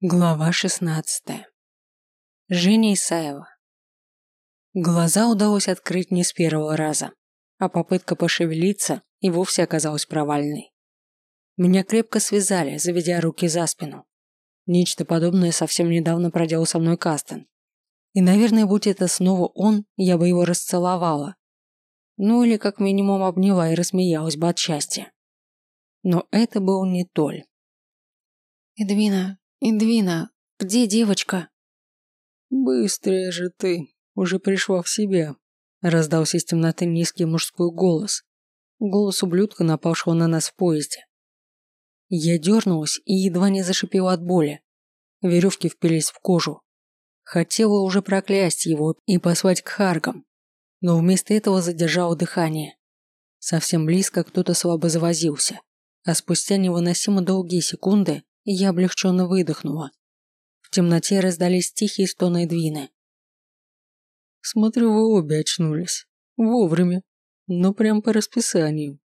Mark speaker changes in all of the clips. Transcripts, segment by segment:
Speaker 1: Глава 16. Женя Исаева. Глаза удалось открыть не с первого раза, а попытка пошевелиться и вовсе оказалась провальной. Меня крепко связали, заведя руки за спину. Нечто подобное совсем недавно проделал со мной Кастен. И, наверное, будь это снова он, я бы его расцеловала. Ну или как минимум обняла и рассмеялась бы от счастья. Но это был не Толь.
Speaker 2: «Эдвина, «Индвина, где девочка?»
Speaker 1: «Быстрая же ты, уже пришла в себя», – раздался из темноты низкий мужской голос. Голос ублюдка, напавшего на нас в поезде. Я дернулась и едва не зашипела от боли. Веревки впились в кожу. Хотела уже проклясть его и послать к Харгам, но вместо этого задержала дыхание. Совсем близко кто-то слабо завозился, а спустя невыносимо долгие секунды я облегченно выдохнула. В темноте раздались тихие стоны Эдвины. «Смотрю, вы обе очнулись. Вовремя. Но прям по расписанию.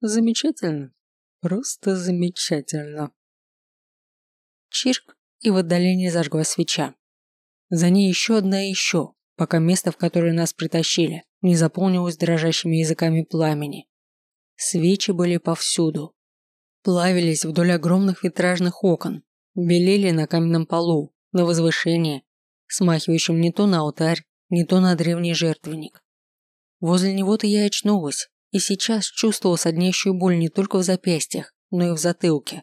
Speaker 1: Замечательно. Просто замечательно». Чирк, и в отдалении зажглась свеча. За ней еще одна и еще, пока место, в которое нас притащили, не заполнилось дрожащими языками пламени. Свечи были повсюду плавились вдоль огромных витражных окон, белели на каменном полу, на возвышении, смахивающем не то на алтарь, не то на древний жертвенник. Возле него-то я очнулась, и сейчас чувствовала соднящую боль не только в запястьях, но и в затылке.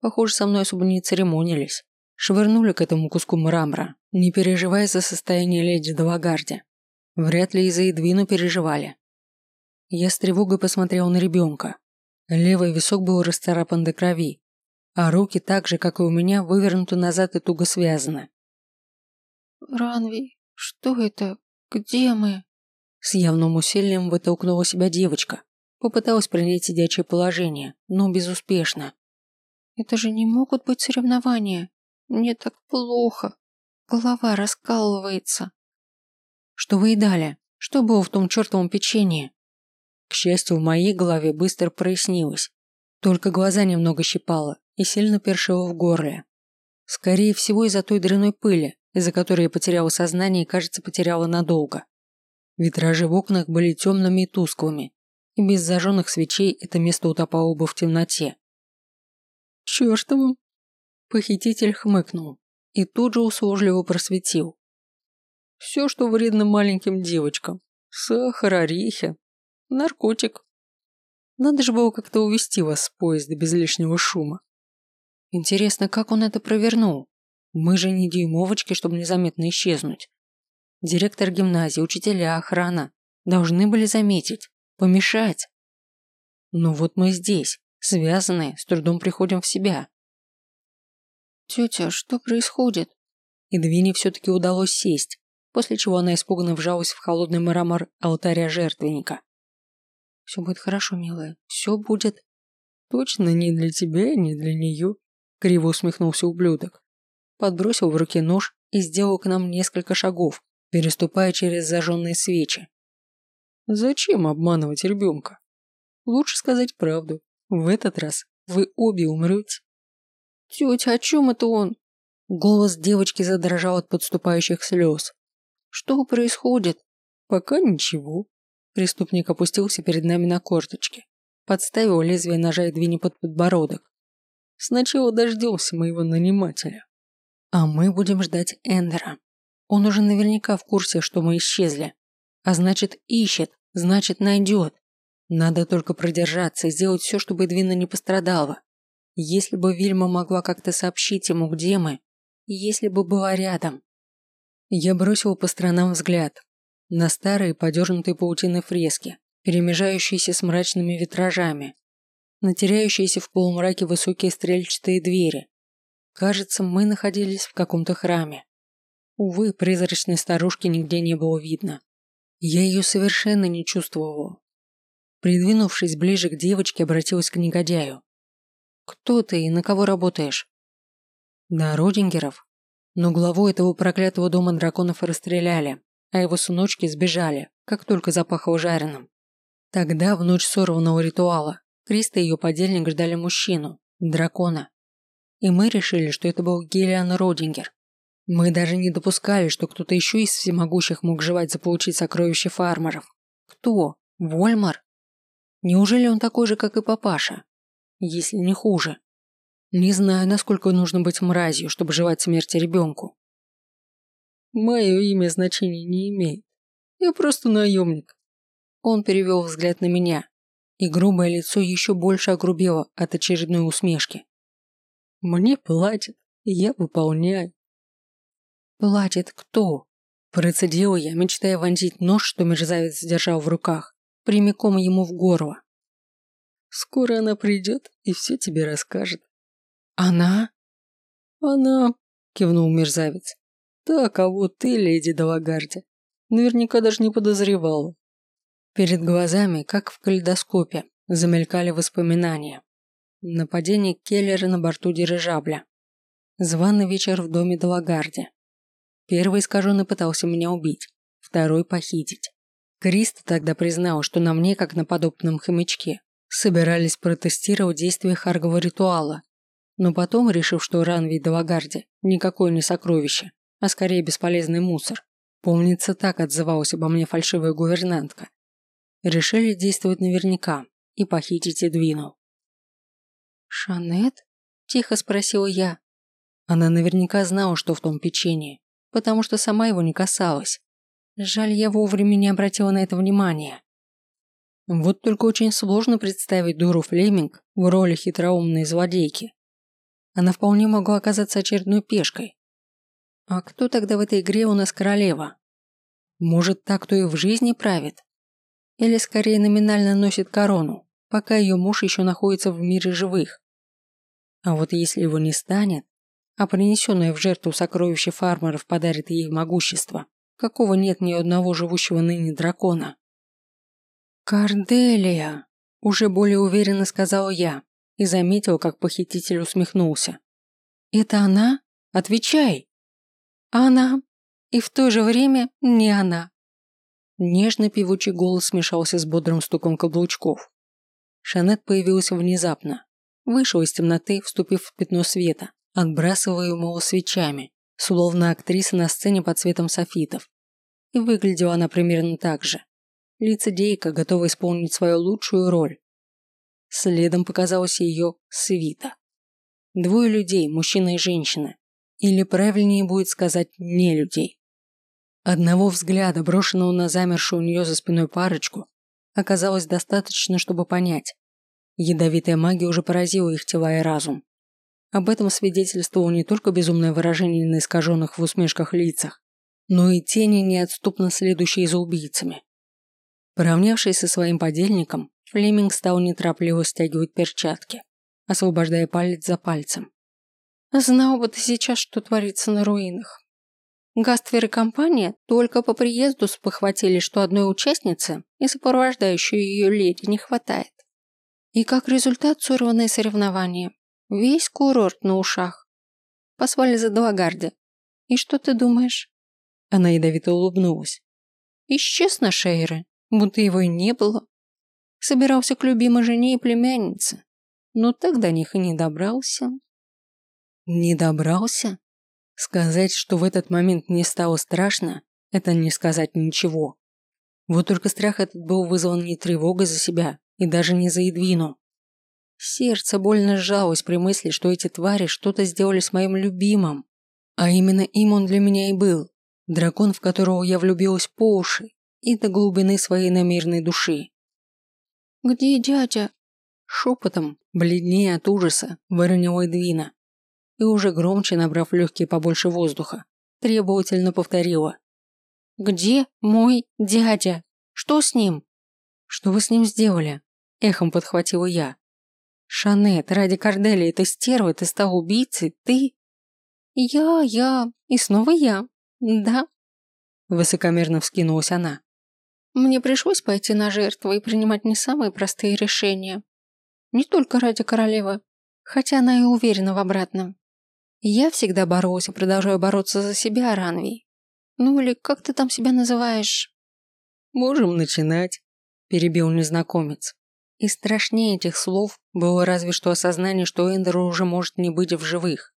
Speaker 1: Похоже, со мной особо не церемонились. Швырнули к этому куску мрамора, не переживая за состояние леди Далагарди. Вряд ли из-за Эдвину переживали. Я с тревогой посмотрел на ребенка, Левый висок был расцарапан до крови, а руки так же, как и у меня, вывернуты назад и туго связаны.
Speaker 2: «Ранви, что это? Где мы?»
Speaker 1: С явным усилием вытолкнула себя девочка. Попыталась принять сидячее положение, но безуспешно.
Speaker 2: «Это же не могут быть соревнования. Мне так плохо. Голова раскалывается».
Speaker 1: «Что вы едали? Что было в том чертовом печенье?» К счастью, в моей голове быстро прояснилось. Только глаза немного щипало и сильно першило в горле. Скорее всего, из-за той дряной пыли, из-за которой я потеряла сознание и, кажется, потеряла надолго. Витражи в окнах были темными и тусклыми, и без зажженных свечей это место утопало бы в темноте. «Чертовым!» Похититель хмыкнул и тут же услужливо просветил. «Все, что вредно маленьким девочкам. Сахар, орехи, Наркотик. Надо же было как-то увести вас с поезда без лишнего шума. Интересно, как он это провернул? Мы же не дюймовочки, чтобы незаметно исчезнуть. Директор гимназии, учителя, охрана должны были заметить, помешать. Но вот мы здесь, связанные, с трудом приходим в себя.
Speaker 2: «Тетя, что происходит?»
Speaker 1: И Двине все-таки удалось сесть, после чего она испуганно вжалась в холодный мрамор алтаря жертвенника. Все будет хорошо, милая. Все будет. Точно не для тебя и не для нее. Криво усмехнулся ублюдок. Подбросил в руки нож и сделал к нам несколько шагов, переступая через зажженные свечи. Зачем обманывать ребенка? Лучше сказать правду. В этот раз вы обе умрете.
Speaker 2: Тетя, о чем это он?
Speaker 1: Голос девочки задрожал от подступающих слез.
Speaker 2: Что происходит?
Speaker 1: Пока ничего. Преступник опустился перед нами на корточки, подставил лезвие ножа Эдвине под подбородок. Сначала дождемся моего нанимателя. А мы будем ждать Эндера. Он уже наверняка в курсе, что мы исчезли. А значит, ищет, значит, найдет. Надо только продержаться и сделать все, чтобы Эдвина не пострадала. Если бы Вильма могла как-то сообщить ему, где мы, если бы была рядом. Я бросил по сторонам взгляд, на старые подернутые паутиной фрески, перемежающиеся с мрачными витражами, на теряющиеся в полумраке высокие стрельчатые двери. Кажется, мы находились в каком-то храме. Увы, призрачной старушки нигде не было видно. Я ее совершенно не чувствовала. Придвинувшись ближе к девочке, обратилась к негодяю. «Кто ты и на кого работаешь?» «На Родингеров. Но главу этого проклятого дома драконов расстреляли а его сыночки сбежали, как только запахло жареным. Тогда, в ночь сорванного ритуала, Криста и ее подельник ждали мужчину, дракона. и мы решили, что это был Гелиан Родингер. Мы даже не допускали, что кто-то еще из всемогущих мог желать заполучить сокровища фармеров. Кто? Вольмар? Неужели он такой же, как и папаша? Если не хуже. Не знаю, насколько нужно быть мразью, чтобы желать смерти ребенку. Мое имя значения не имеет. Я просто наемник. Он перевел взгляд на меня, и грубое лицо еще больше огрубело от очередной усмешки. Мне платят, и я выполняю. Платит кто? Процедила я, мечтая вонзить нож, что мерзавец держал в руках, прямиком ему в горло. Скоро она придет и все тебе расскажет. Она? Она, кивнул мерзавец. Так, а вот ты, леди Далагарди, наверняка даже не подозревала. Перед глазами, как в калейдоскопе, замелькали воспоминания. Нападение Келлера на борту дирижабля. Званый вечер в доме Далагарди. Первый искаженный пытался меня убить, второй похитить. Криста тогда признал, что на мне, как на подобном хомячке, собирались протестировать действия Харгового ритуала. Но потом, решив, что Ранви Далагарди никакое не сокровище, а скорее бесполезный мусор, помнится, так отзывалась обо мне фальшивая гувернантка, решили действовать наверняка и похитить Эдвину. «Шанет?» – тихо спросила я. Она наверняка знала, что в том печенье, потому что сама его не касалась. Жаль, я вовремя не обратила на это внимания. Вот только очень сложно представить дуру Флеминг в роли хитроумной злодейки. Она вполне могла оказаться очередной пешкой. А кто тогда в этой игре у нас королева? Может, так кто и в жизни правит? Или скорее номинально носит корону, пока ее муж еще находится в мире живых? А вот если его не станет, а принесенное в жертву сокровище фармеров подарит ей могущество, какого нет ни одного живущего ныне дракона. «Карделия!» – уже более уверенно сказала я и заметила, как похититель усмехнулся. «Это она? Отвечай!» «Она!» И в то же время не она. Нежный певучий голос смешался с бодрым стуком каблучков. Шанет появилась внезапно. Вышел из темноты, вступив в пятно света, отбрасываемого свечами, словно актриса на сцене под светом софитов. И выглядела она примерно так же. Лицедейка готова исполнить свою лучшую роль. Следом показалась ее свита. Двое людей, мужчина и женщина. Или правильнее будет сказать «не людей». Одного взгляда, брошенного на замершую у нее за спиной парочку, оказалось достаточно, чтобы понять. Ядовитая магия уже поразила их тела и разум. Об этом свидетельствовало не только безумное выражение на искаженных в усмешках лицах, но и тени, неотступно следующие за убийцами. Поравнявшись со своим подельником, Флеминг стал неторопливо стягивать перчатки, освобождая палец за пальцем. «Знал бы ты сейчас, что творится на руинах. Гаствер и компания только по приезду спохватили, что одной участницы и сопровождающей ее леди не хватает. И как результат сорванное соревнование. Весь курорт на ушах. Послали за Далагарди. И что ты думаешь? Она ядовито улыбнулась. Исчез на Шейре, будто его и не было. Собирался к любимой жене и племяннице, но так до них и не добрался. Не добрался? Сказать, что в этот момент мне стало страшно, это не сказать ничего. Вот только страх этот был вызван не тревогой за себя и даже не за Едвину. Сердце больно сжалось при мысли, что эти твари что-то сделали с моим любимым. А именно им он для меня и был. Дракон, в которого я влюбилась по уши и до глубины своей намеренной души. «Где дядя?» Шепотом, бледнее от ужаса, выронила Эдвина и уже громче, набрав легкие побольше воздуха, требовательно повторила. «Где мой дядя? Что с ним?» «Что вы с ним сделали?» – эхом подхватила я. «Шанет, ради Корделии ты стерва, ты стал убийцей, ты...» «Я, я, и снова я, да?» Высокомерно вскинулась она. «Мне пришлось пойти на жертву и принимать не самые простые решения. Не только ради королевы, хотя она и уверена в обратном. Я всегда боролся, продолжаю бороться за себя, Ранви. Ну или как ты там себя называешь? Можем начинать, перебил незнакомец. И страшнее этих слов было разве что осознание, что Эндера уже может не быть в живых.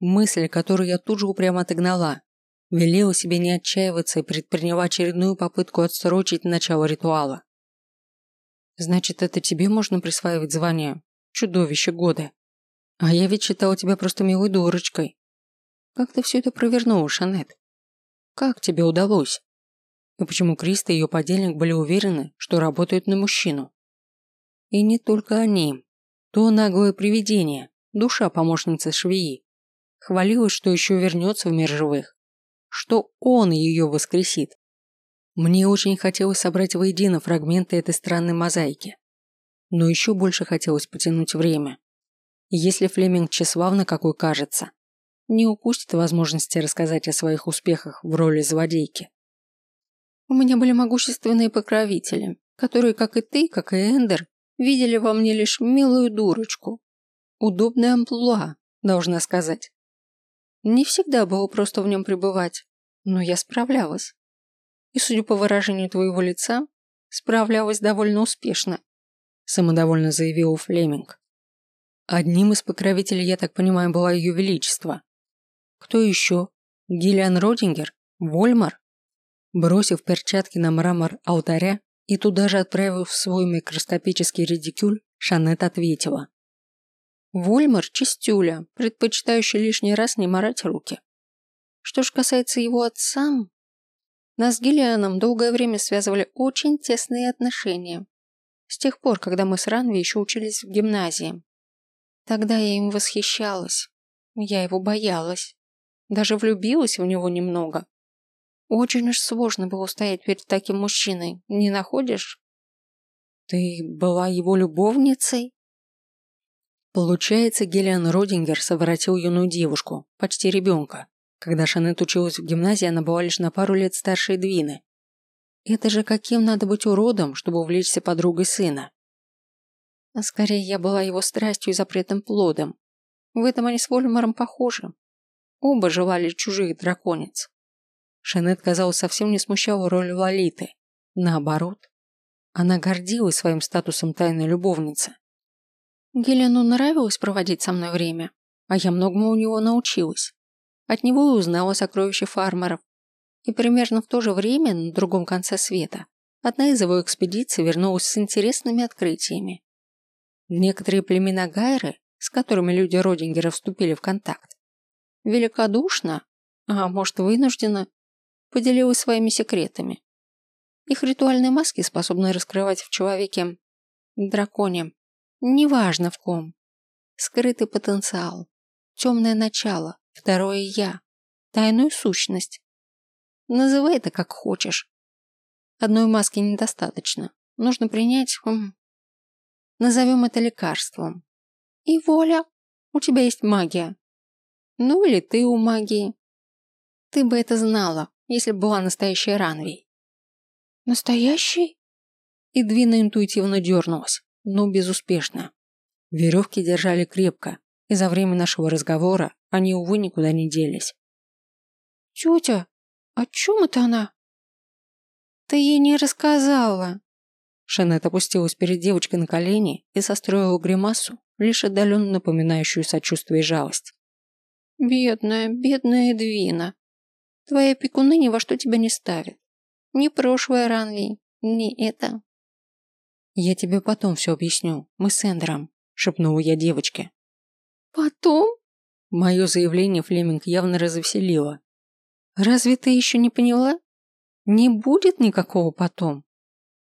Speaker 1: Мысль, которую я тут же упрямо отогнала. Велела себе не отчаиваться и предпринимать очередную попытку отсрочить начало ритуала. Значит, это тебе можно присваивать звание «Чудовище года». А я ведь считала тебя просто милой дурочкой. Как ты все это провернула, Шанет? Как тебе удалось? И почему Криста и ее подельник были уверены, что работают на мужчину? И не только они. То наглое привидение, душа помощницы швеи, хвалилась, что еще вернется в мир живых, что он ее воскресит. Мне очень хотелось собрать воедино фрагменты этой странной мозаики. Но еще больше хотелось потянуть время. Если Флеминг тщеславно, какой кажется, не упустит возможности рассказать о своих успехах в роли злодейки. У меня были могущественные покровители, которые, как и ты, как и Эндер, видели во мне лишь милую дурочку. Удобная амплуа, должна сказать. Не всегда было просто в нем пребывать, но я справлялась и, судя по выражению твоего лица, справлялась довольно успешно», самодовольно заявил Флеминг. Одним из покровителей, я так понимаю, была ее величество. Кто еще? Гиллиан Родингер? Вольмар? Бросив перчатки на мрамор алтаря и туда же отправив свой микроскопический редикюль, Шанет ответила. Вольмар – чистюля, предпочитающий лишний раз не морать руки. Что ж касается его отца, нас с Гиллианом долгое время связывали очень тесные отношения. С тех пор, когда мы с Ранви еще учились в гимназии. Тогда я им восхищалась. Я его боялась. Даже влюбилась в него немного. Очень уж сложно было стоять перед таким мужчиной, не находишь? Ты была его любовницей? Получается, Гелиан Родингер совратил юную девушку, почти ребенка. Когда Шанет училась в гимназии, она была лишь на пару лет старше Эдвины. Это же каким надо быть уродом, чтобы увлечься подругой сына? А скорее я была его страстью и запретным плодом. В этом они с Вольмаром похожи. Оба желали чужих драконец. Шанет, казалось, совсем не смущала роль Лолиты. Наоборот, она гордилась своим статусом тайной любовницы. Гелену нравилось проводить со мной время, а я многому у него научилась. От него и узнала сокровища фармеров. И примерно в то же время, на другом конце света, одна из его экспедиций вернулась с интересными открытиями. Некоторые племена Гайры, с которыми люди Родингера вступили в контакт, великодушно, а может вынужденно, поделилась своими секретами. Их ритуальные маски способны раскрывать в человеке, драконе, неважно в ком, скрытый потенциал, темное начало, Второе «я». Тайную сущность. Называй это как хочешь. Одной маски недостаточно. Нужно принять... Назовем это лекарством. И воля. У тебя есть магия. Ну или ты у магии. Ты бы это знала, если бы была настоящей Ранвей. Настоящий? И Двина интуитивно дернулась, но безуспешно. Веревки держали крепко, и за время нашего разговора они, увы, никуда не делись. «Тетя, о чем это она?» «Ты ей не рассказала». Шанет опустилась перед девочкой на колени и состроила гримасу, лишь отдаленно напоминающую сочувствие и жалость. «Бедная, бедная Эдвина. Твои опекуны ни во что тебя не ставят. Ни прошлое Ранви, ни это». «Я тебе потом все объясню. Мы с Эндером», – шепнула я девочке. «Потом?» Мое заявление Флеминг явно развеселило. «Разве ты еще не поняла? Не будет никакого потом.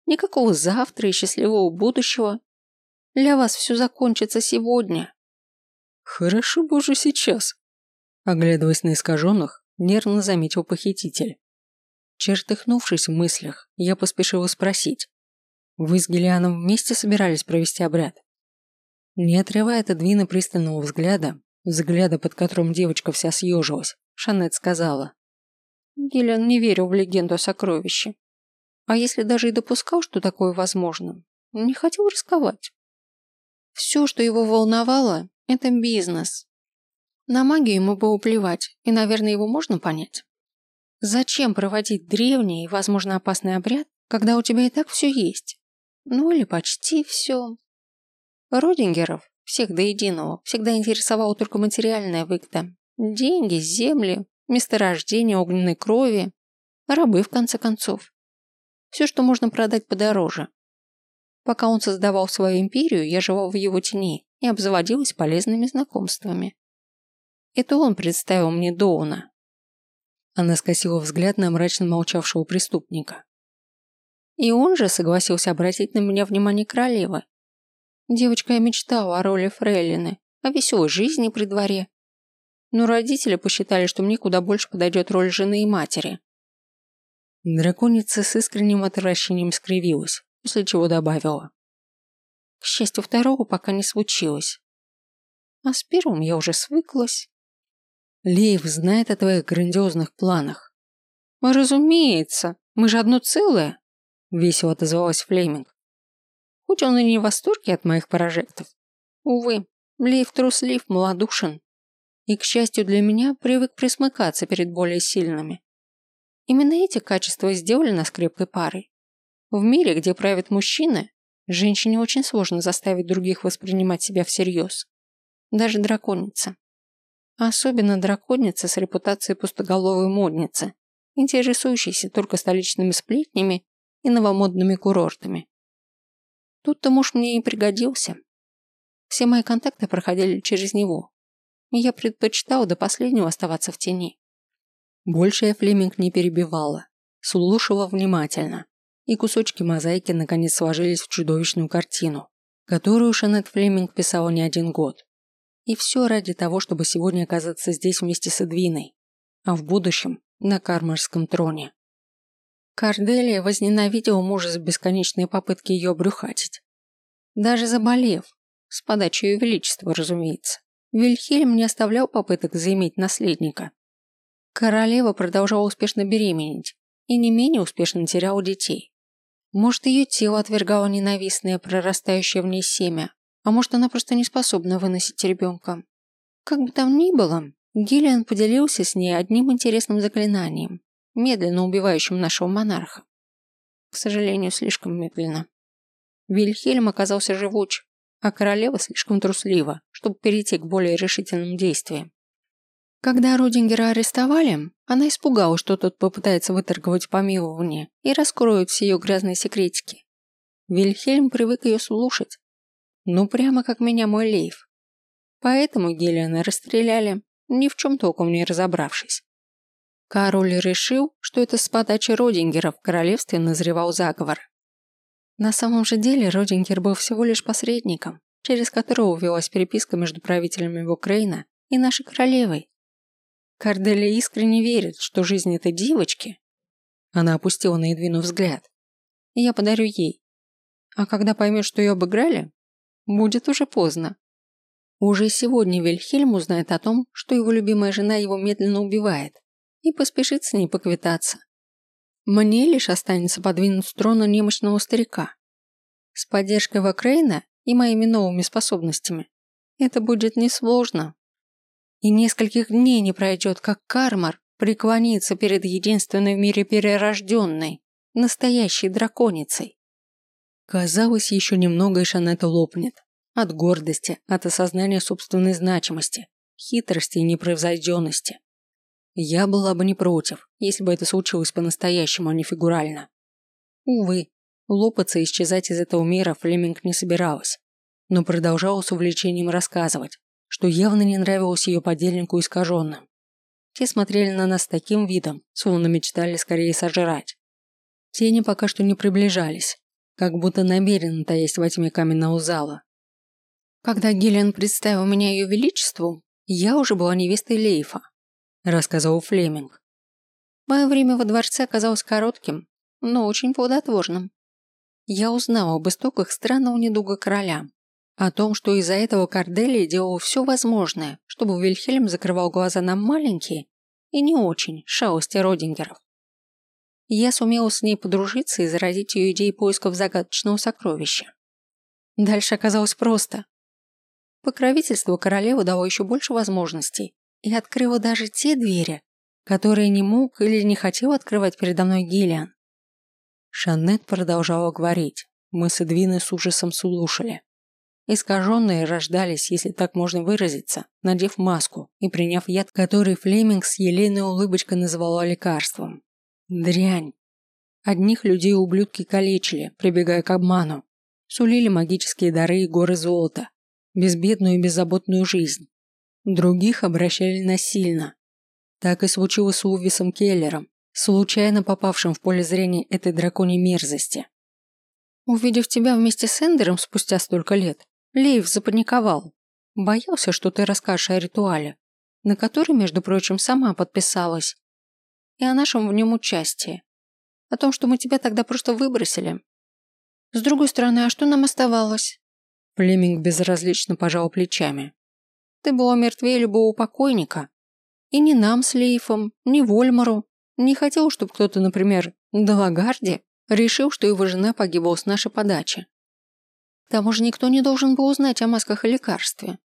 Speaker 1: Никакого завтра и счастливого будущего. Для вас все закончится сегодня». «Хорошо бы уже сейчас», – оглядываясь на искаженных, нервно заметил похититель. Чертыхнувшись в мыслях, я поспешила спросить. «Вы с Гелианом вместе собирались провести обряд?» Не отрывая от Эдвина пристального взгляда, взгляда, под которым девочка вся съежилась, Шанет сказала. Гиллиан не верил в легенду о сокровище. А если даже и допускал, что такое возможно, не хотел рисковать. Все, что его волновало, это бизнес. На магию ему было плевать, и, наверное, его можно понять. Зачем проводить древний и, возможно, опасный обряд, когда у тебя и так все есть?
Speaker 2: Ну или почти все. Родингеров, всех до единого, всегда интересовала только материальная выгода. Деньги, земли, месторождение огненной крови, рабы, в конце концов. Все, что можно продать подороже. Пока он создавал свою империю, я жила в его тени и обзаводилась полезными знакомствами. Это он представил мне Доуна.
Speaker 1: Она скосила взгляд на мрачно молчавшего преступника.
Speaker 2: И он же согласился обратить на меня внимание королевы. Девочка я мечтала о роли фрейлины, о веселой жизни при дворе. Но родители посчитали, что мне куда больше подойдет роль жены и матери.
Speaker 1: Драконица с искренним отвращением скривилась, после чего добавила.
Speaker 2: К счастью, второго пока не случилось. А с первым я уже свыклась.
Speaker 1: Лейв знает о твоих грандиозных планах.
Speaker 2: Разумеется, мы же одно целое. – весело отозвалась Флеминг. Хоть он и не в восторге от моих прожектов. Увы, Лейв труслив, малодушен. И, к счастью для меня, привык присмыкаться перед более сильными. Именно эти качества сделали нас крепкой парой. В мире, где правят мужчины, женщине очень сложно заставить других воспринимать себя всерьез. Даже драконица. Особенно драконица с репутацией пустоголовой модницы, интересующейся только столичными сплетнями и новомодными курортами. Тут-то муж мне и пригодился. Все мои контакты проходили через него, и я предпочитала до последнего оставаться в тени.
Speaker 1: Больше я Флеминг не перебивала, слушала внимательно, и кусочки мозаики наконец сложились в чудовищную картину, которую Шанет Флеминг писала не один год. И все ради того, чтобы сегодня оказаться здесь вместе с Эдвиной, а в будущем на Кармарском троне.
Speaker 2: Карделия возненавидела мужа за бесконечные попытки ее обрюхатить. Даже заболев, с подачи ее величества, разумеется, Вильхельм не оставлял попыток заиметь наследника. Королева продолжала успешно беременеть и не менее успешно теряла детей. Может, ее тело отвергало ненавистное, прорастающее в ней семя, а может, она просто не способна выносить ребенка. Как бы там ни было, Гиллиан поделился с ней одним интересным заклинанием, медленно убивающим нашего монарха. К сожалению, слишком медленно. Вильхельм оказался живуч, а королева слишком труслива, чтобы перейти к более решительным действиям. Когда Рудингера арестовали, она испугалась, что тот попытается выторговать помилование и раскроет все ее грязные секретики. Вильхельм привык ее слушать. Ну, прямо как меня мой Лейв. Поэтому Гелиана расстреляли, ни в чем толком не разобравшись. Король решил, что это с подачи Родингера в королевстве назревал заговор. На самом же деле Родингер был всего лишь посредником, через которого велась переписка между правителями Вокрейна и нашей королевой. Корделия искренне верит, что жизнь этой девочки... Она опустила на Эдвину взгляд. Я подарю ей. А когда поймет, что ее обыграли, будет уже поздно. Уже сегодня Вильхельм узнает о том, что его любимая жена его медленно убивает и поспешит с ней поквитаться. Мне лишь останется подвинуть с трона немощного старика. С поддержкой Вакрейна и моими новыми способностями это будет несложно. И нескольких дней не пройдет, как Кармар преклонится перед единственной в мире перерожденной, настоящей драконицей. Казалось, еще немного и Шанетта лопнет. От гордости, от осознания собственной значимости, хитрости и непревзойденности. Я была бы не против, если бы это случилось по-настоящему, а не фигурально. Увы, лопаться и исчезать из этого мира Флеминг не собиралась, но продолжала с увлечением рассказывать, что явно не нравилось ее подельнику искаженным. Те смотрели на нас таким видом, словно мечтали скорее сожрать. Тени пока что не приближались, как будто намеренно таясь во тьме каменного зала. Когда Гиллиан представил меня ее величеству, я уже была невестой Лейфа, рассказывал Флеминг. Мое время во дворце оказалось коротким, но очень плодотворным. Я узнала об истоках странного недуга короля, о том, что из-за этого Корделия делала все возможное, чтобы Вильхельм закрывал глаза на маленькие и не очень шалости Родингеров. Я сумела с ней подружиться и заразить ее идеей поисков загадочного сокровища. Дальше оказалось просто. Покровительство королевы дало еще больше возможностей, и открыла даже те двери, которые не мог или не хотел открывать передо мной Гиллиан. Шанет продолжала говорить,
Speaker 1: мы с Эдвиной с ужасом слушали. Искаженные рождались, если так можно выразиться, надев маску и приняв яд, который Флеминг с елейной улыбочкой называла лекарством. Дрянь. Одних людей ублюдки калечили, прибегая к обману. Сулили магические дары и горы золота. Безбедную и беззаботную жизнь. Других обращали насильно. Так и случилось с Увисом Келлером, случайно попавшим в поле зрения этой драконьей мерзости.
Speaker 2: Увидев тебя вместе с Эндером спустя столько лет, Лейв запаниковал. Боялся, что ты расскажешь о ритуале, на который, между прочим, сама подписалась. И о нашем в нем участии. О том, что мы тебя тогда просто выбросили. С другой стороны, а что нам оставалось?
Speaker 1: Племинг безразлично пожал плечами.
Speaker 2: Ты была мертвее любого покойника. И ни нам с Лейфом, ни Вольмару не хотел, чтобы кто-то, например, Далагарди, решил, что его жена погибла с нашей подачи. К тому же никто не должен был узнать о масках и лекарстве.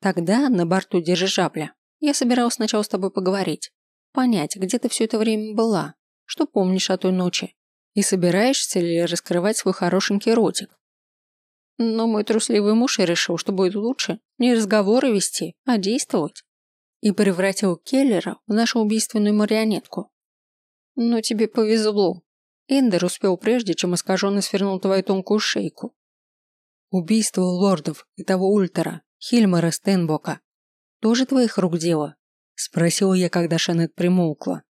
Speaker 2: Тогда, на борту дирижабля, я собиралась сначала с тобой поговорить, понять, где ты все это время была, что помнишь о той ночи, и собираешься ли раскрывать свой хорошенький ротик. Но мой трусливый муж и решил, что будет лучше не разговоры вести, а действовать. И превратил Келлера в нашу убийственную марионетку. Но тебе повезло. Эндер успел прежде, чем искаженно свернул твою тонкую шейку.
Speaker 1: Убийство лордов и того ультра, Хильмара Стенбока. Тоже твоих рук дело? Спросила я, когда Шанет примолкла.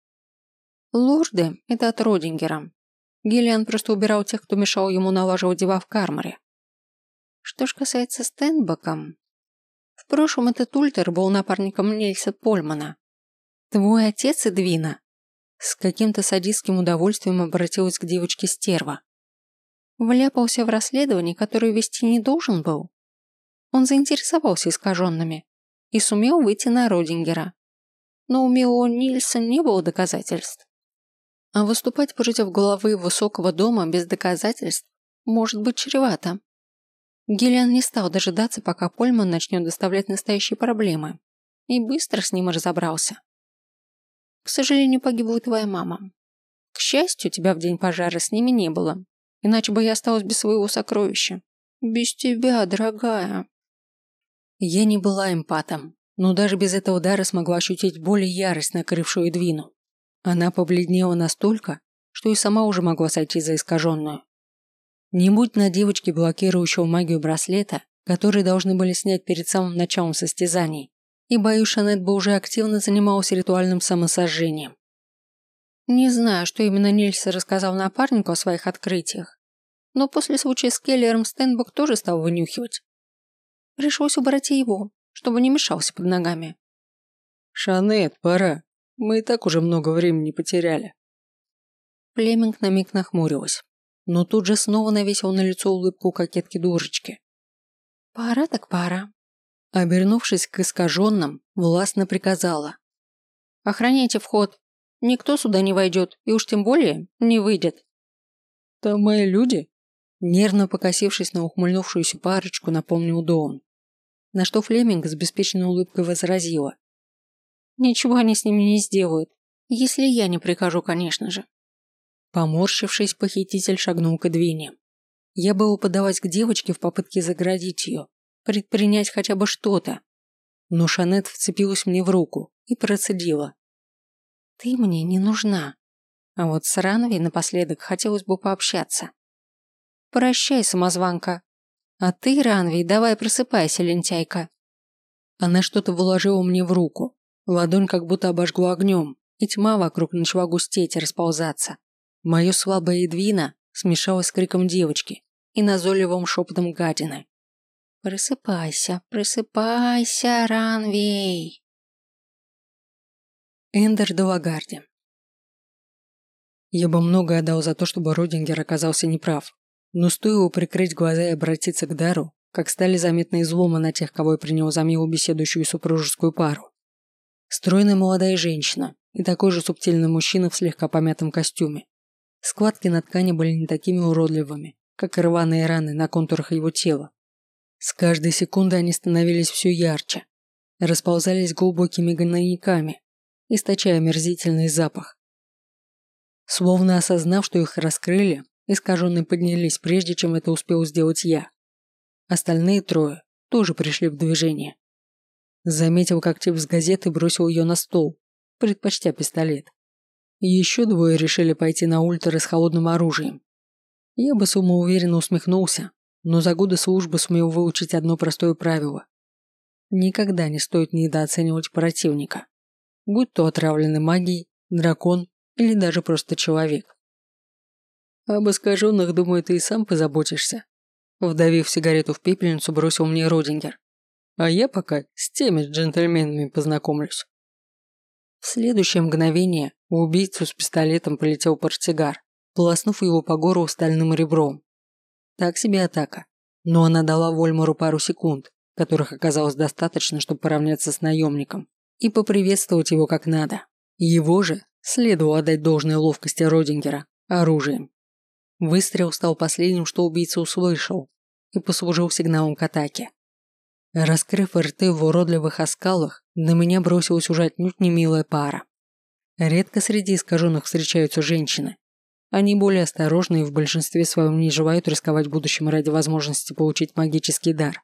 Speaker 2: Лорды – это от Родингера. Гиллиан просто убирал тех, кто мешал ему налаживать дела в Кармаре. Что ж касается Стенбока, в прошлом этот ультер был напарником Нельса Польмана. Твой отец, Эдвина, с каким-то садистским удовольствием обратилась к девочке стерва. Вляпался в расследование, которое вести не должен был. Он заинтересовался искаженными и сумел выйти на Родингера. Но у Мио Нильса не было доказательств. А выступать против главы высокого дома без доказательств может быть чревато. Гиллиан не стал дожидаться, пока Польман начнет доставлять настоящие проблемы, и быстро с ним разобрался. К сожалению, погибла твоя мама. К счастью, тебя в день пожара с ними не было, Иначе бы я осталась без своего сокровища. Без тебя, дорогая.
Speaker 1: Я не была эмпатом, но даже без этого удара смогла ощутить боль и ярость, накрывшую Эдвину. Она побледнела настолько, что и сама уже могла сойти за искаженную. Не будь на девочке блокирующего магию браслета, который должны были снять перед самым началом состязаний, и боюсь, Шанет бы уже активно занималась ритуальным самосожжением.
Speaker 2: Не знаю, что именно Нильс рассказал напарнику о своих открытиях, но после случая с Келлером Стенбок тоже стал вынюхивать. Пришлось убрать и его, чтобы не мешался под ногами.
Speaker 1: «Шанет, пора. Мы и так уже много времени потеряли». Племинг на миг нахмурилась, но тут же снова навесил на лицо улыбку кокетки-дурочки.
Speaker 2: «Пора так пора».
Speaker 1: Обернувшись к искаженным, властно приказала.
Speaker 2: «Охраняйте вход, Никто сюда не войдет, и уж тем более не выйдет.
Speaker 1: Там мои люди? Нервно покосившись на ухмыльнувшуюся парочку, напомнил Доун. На что Флеминг с беспечной улыбкой возразила.
Speaker 2: Ничего они с ними не сделают, если я не прикажу, конечно же.
Speaker 1: Поморщившись, похититель шагнул к Эдвине. Я был подавать к девочке в попытке заградить ее, предпринять хотя бы что-то. Но Шанет вцепилась мне в руку и процедила.
Speaker 2: Ты мне не нужна. А вот с Ранвей напоследок хотелось бы пообщаться. Прощай, самозванка. А ты, Ранвей, давай просыпайся, лентяйка.
Speaker 1: Она что-то вложила мне в руку. Ладонь как будто обожгла огнем, и тьма вокруг начала густеть и расползаться. Мое слабое Эдвина смешалось с криком девочки и назойливым шепотом гадины.
Speaker 2: «Просыпайся, просыпайся, Ранвей!»
Speaker 1: Эндер Далагарди. Я бы многое отдал за то, чтобы Родингер оказался неправ. Но стоило прикрыть глаза и обратиться к Дару, как стали заметны изломы на тех, кого я принял за мило беседующую супружескую пару. Стройная молодая женщина и такой же субтильный мужчина в слегка помятом костюме. Складки на ткани были не такими уродливыми, как рваные раны на контурах его тела. С каждой секундой они становились все ярче, расползались глубокими гнойниками, источая мерзительный запах. Словно осознав, что их раскрыли, искаженные поднялись, прежде чем это успел сделать я. Остальные трое тоже пришли в движение. Заметил, как тип с газеты бросил ее на стол, предпочтя пистолет. Еще двое решили пойти на ультра с холодным оружием. Я бы самоуверенно усмехнулся, но за годы службы сумел выучить одно простое правило. Никогда не стоит недооценивать противника. Будь то отравленный магией, дракон или даже просто человек. Об искаженных, думаю, ты и сам позаботишься. Вдавив сигарету в пепельницу, бросил мне Родингер. А я пока с теми джентльменами познакомлюсь. В следующее мгновение убийцу с пистолетом полетел портсигар, полоснув его по горлу стальным ребром. Так себе атака, но она дала Вольмару пару секунд, которых оказалось достаточно, чтобы поравняться с наемником и поприветствовать его как надо. Его же следовало отдать должное ловкости Родингера оружием. Выстрел стал последним, что убийца услышал, и послужил сигналом к атаке. Раскрыв рты в уродливых оскалах, на меня бросилась уже отнюдь не милая пара. Редко среди искаженных встречаются женщины. Они более осторожны и в большинстве своем не желают рисковать будущим ради возможности получить магический дар.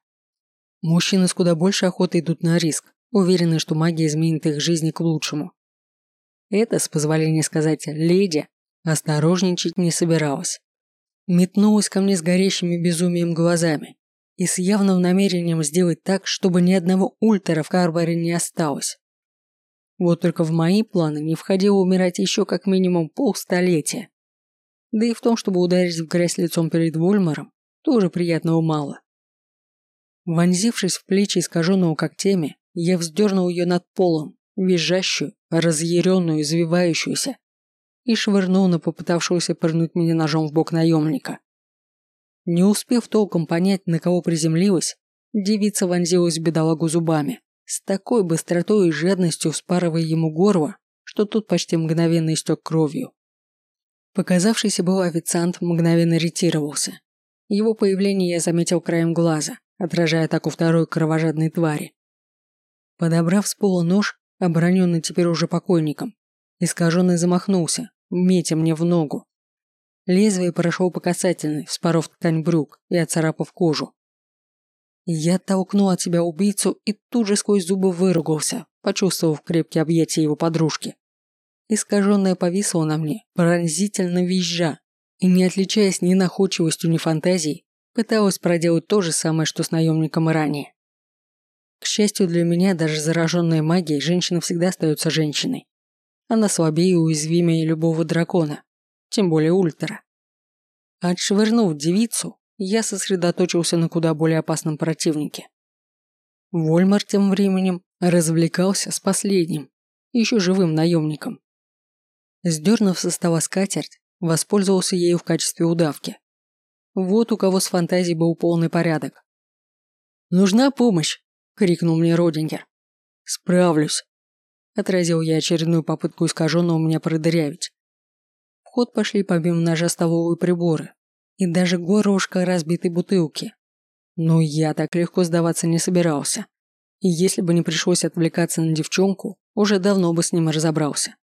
Speaker 1: Мужчины с куда больше охоты идут на риск, уверены, что магия изменит их жизни к лучшему. Это, с позволения сказать, леди, осторожничать не собиралась. Метнулась ко мне с горящими безумием глазами и с явным намерением сделать так, чтобы ни одного ультера в Карборе не осталось. Вот только в мои планы не входило умирать еще как минимум полстолетия. Да и в том, чтобы ударить в грязь лицом перед Вольмаром, тоже приятного мало. Вонзившись в плечи искаженного когтями, я вздернул ее над полом, визжащую, разъяренную, извивающуюся, и швырнул на попытавшегося пырнуть меня ножом в бок наемника. Не успев толком понять, на кого приземлилась, девица вонзилась в бедолагу зубами, с такой быстротой и жадностью вспарывая ему горло, что тут почти мгновенно истек кровью. Показавшийся был официант мгновенно ретировался. Его появление я заметил краем глаза, отражая атаку второй кровожадной твари. Подобрав с пола нож, обороненный теперь уже покойником, искаженный замахнулся, метя мне в ногу. Лезвие прошло по касательной, вспоров ткань брюк и оцарапав кожу. Я толкнул от себя убийцу и тут же сквозь зубы выругался, почувствовав крепкие объятия его подружки. Искаженная повисла на мне, пронзительно визжа, и не отличаясь ни находчивостью, ни фантазией, пыталась проделать то же самое, что с наемником и ранее. К счастью для меня, даже зараженная магией, женщина всегда остается женщиной. Она слабее и уязвимее любого дракона, тем более ультра. Отшвырнув девицу, я сосредоточился на куда более опасном противнике. Вольмар тем временем развлекался с последним, еще живым наемником. Сдернув со стола скатерть, воспользовался ею в качестве удавки. Вот у кого с фантазией был полный порядок. «Нужна помощь!» – крикнул мне Родингер. «Справлюсь», – отразил я очередную попытку искаженного меня продырявить. В ход пошли помимо ножа столовые приборы и даже горлышко разбитой бутылки. Но я так легко сдаваться не собирался. И если бы не пришлось отвлекаться на девчонку, уже давно бы с ним разобрался.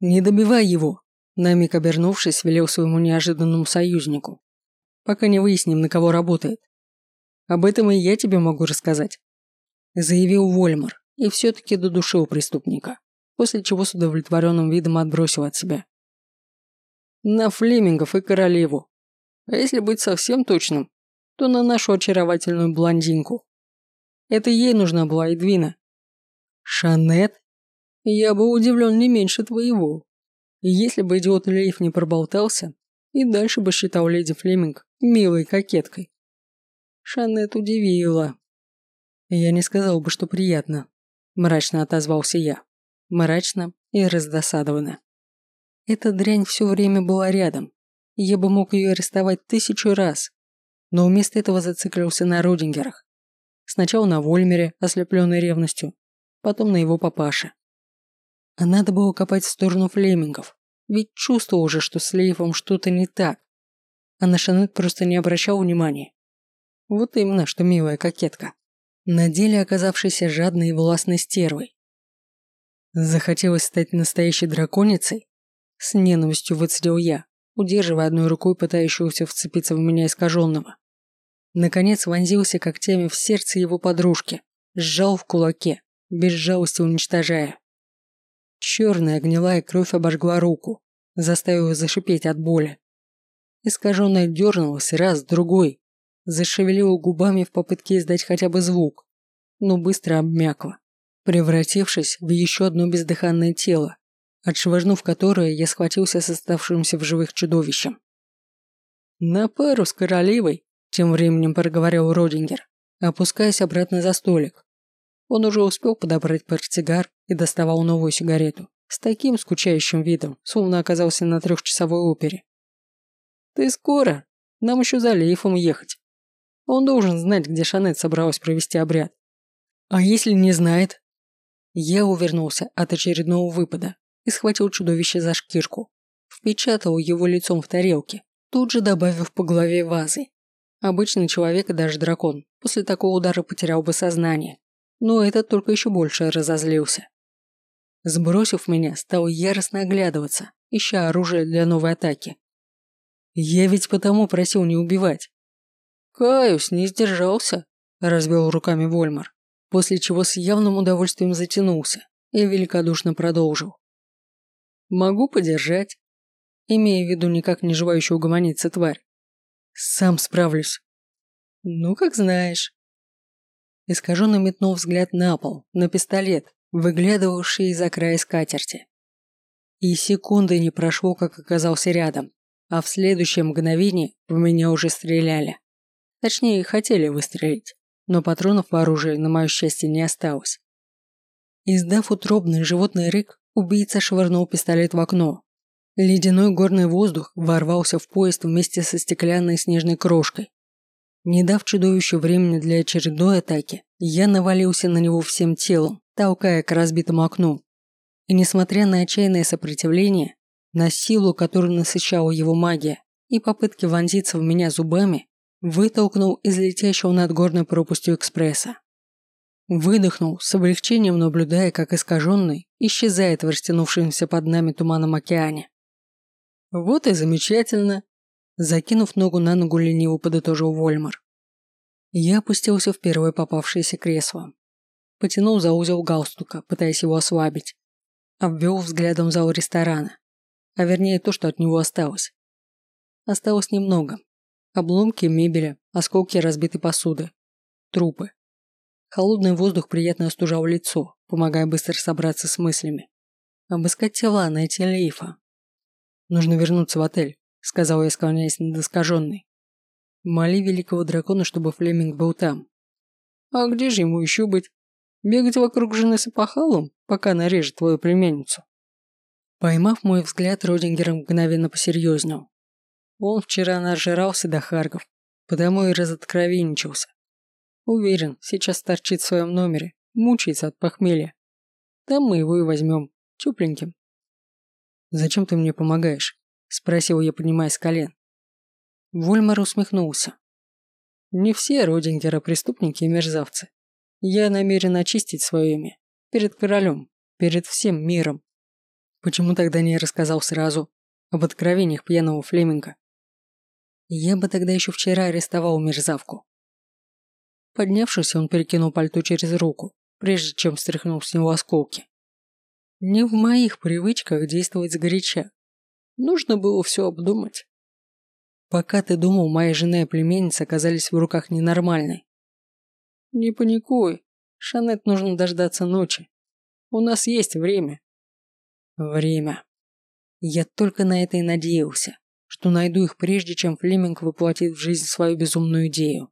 Speaker 1: «Не добивай его!» На миг обернувшись, велел своему неожиданному союзнику. «Пока не выясним, на кого работает. Об этом и я тебе могу рассказать. Заявил Вольмар и все-таки додушил преступника, после чего с удовлетворенным видом отбросил от себя. На Флемингов и королеву. А если быть совсем точным, то на нашу очаровательную блондинку. Это ей нужна была Эдвина. Шанет? Я бы удивлен не меньше твоего. если бы идиот Лейф не проболтался, и дальше бы считал леди Флеминг милой кокеткой. Шанет удивила. Я не сказал бы, что приятно. Мрачно отозвался я. Мрачно и раздосадованно. Эта дрянь все время была рядом. Я бы мог ее арестовать тысячу раз. Но вместо этого зациклился на Родингерах. Сначала на Вольмере, ослепленной ревностью, потом на его папаше. А надо было копать в сторону флемингов, ведь чувствовал уже, что с Лейфом что-то не так. А на Шанет просто не обращал внимания. Вот именно, что милая кокетка. На деле оказавшейся жадной и властной стервой. Захотелось стать настоящей драконицей? С ненавистью выцедил я, удерживая одной рукой пытающегося вцепиться в меня искаженного. Наконец вонзился когтями в сердце его подружки, сжал в кулаке, без жалости уничтожая. Черная гнилая кровь обожгла руку, заставила зашипеть от боли. Искаженная дернулась раз, другой, зашевелила губами в попытке издать хотя бы звук, но быстро обмякла, превратившись в еще одно бездыханное тело, отшвырнув которое я схватился с оставшимся в живых чудовищем. «На пару с королевой», – тем временем проговорил Родингер, опускаясь обратно за столик. Он уже успел подобрать портсигар и доставал новую сигарету, с таким скучающим видом, словно оказался на трехчасовой опере. «Ты скоро? Нам еще за Лейфом ехать. Он должен знать, где Шанет собралась провести обряд. А если не знает?» Я увернулся от очередного выпада и схватил чудовище за шкирку. Впечатал его лицом в тарелке, тут же добавив по голове вазы. Обычный человек и даже дракон после такого удара потерял бы сознание. Но этот только еще больше разозлился. Сбросив меня, стал яростно оглядываться, ища оружие для новой атаки. Я ведь потому просил не убивать. Каюсь, не сдержался, развел руками Вольмар, после чего с явным удовольствием затянулся и великодушно продолжил. Могу подержать, имея в виду никак не желающую угомониться тварь. Сам справлюсь. Ну, как знаешь. Искаженно метнул взгляд на пол, на пистолет, выглядывавший из-за края скатерти. И секунды не прошло, как оказался рядом, а в следующее мгновение в меня уже стреляли. Точнее, хотели выстрелить, но патронов в оружии, на мое счастье, не осталось. Издав утробный животный рык, Убийца швырнул пистолет в окно. Ледяной горный воздух ворвался в поезд вместе со стеклянной снежной крошкой. Не дав чудовищу времени для очередной атаки, я навалился на него всем телом, толкая к разбитому окну. И несмотря на отчаянное сопротивление, на силу, которую насыщала его магия, и попытки вонзиться в меня зубами, вытолкнул из летящего над горной пропастью экспресса. Выдохнул, с облегчением наблюдая, как искаженный исчезает в растянувшемся под нами туманом океане. «Вот и замечательно!» Закинув ногу на ногу, лениво подытожил Вольмар. Я опустился в первое попавшееся кресло. Потянул за узел галстука, пытаясь его ослабить. Обвел взглядом зал ресторана. А вернее то, что от него осталось. Осталось немного. Обломки мебели, осколки разбитой посуды. Трупы. Холодный воздух приятно остужал лицо, помогая быстро собраться с мыслями. Обыскать тела, найти Лейфа. Нужно вернуться в отель, сказал я, склоняясь над искаженной. Моли великого дракона, чтобы Флеминг был там. А где же ему еще быть? Бегать вокруг жены с опахалом, пока нарежет твою племянницу? Поймав мой взгляд, Родингер мгновенно посерьезнел. Он вчера нажирался до Харгов, потому и разоткровенничался. Уверен, сейчас торчит в своем номере, мучается от похмелья. Там мы его и возьмем, тепленьким. «Зачем ты мне помогаешь?» – спросил я, поднимаясь с колен. Вольмар усмехнулся. «Не все Родингера преступники и мерзавцы. Я намерен очистить свое имя. Перед королем, перед всем миром. Почему тогда не рассказал сразу об откровениях пьяного Флеминга? Я бы тогда еще вчера арестовал мерзавку. Поднявшись, он перекинул пальто через руку, прежде чем стряхнул с него осколки. Не в моих привычках действовать сгоряча. Нужно было все обдумать. Пока ты думал, моя жена и племянница оказались в руках ненормальной. Не паникуй. Шанет нужно дождаться ночи. У нас есть время. Время. Я только на это и надеялся, что найду их прежде, чем Флеминг воплотит в жизнь свою безумную идею.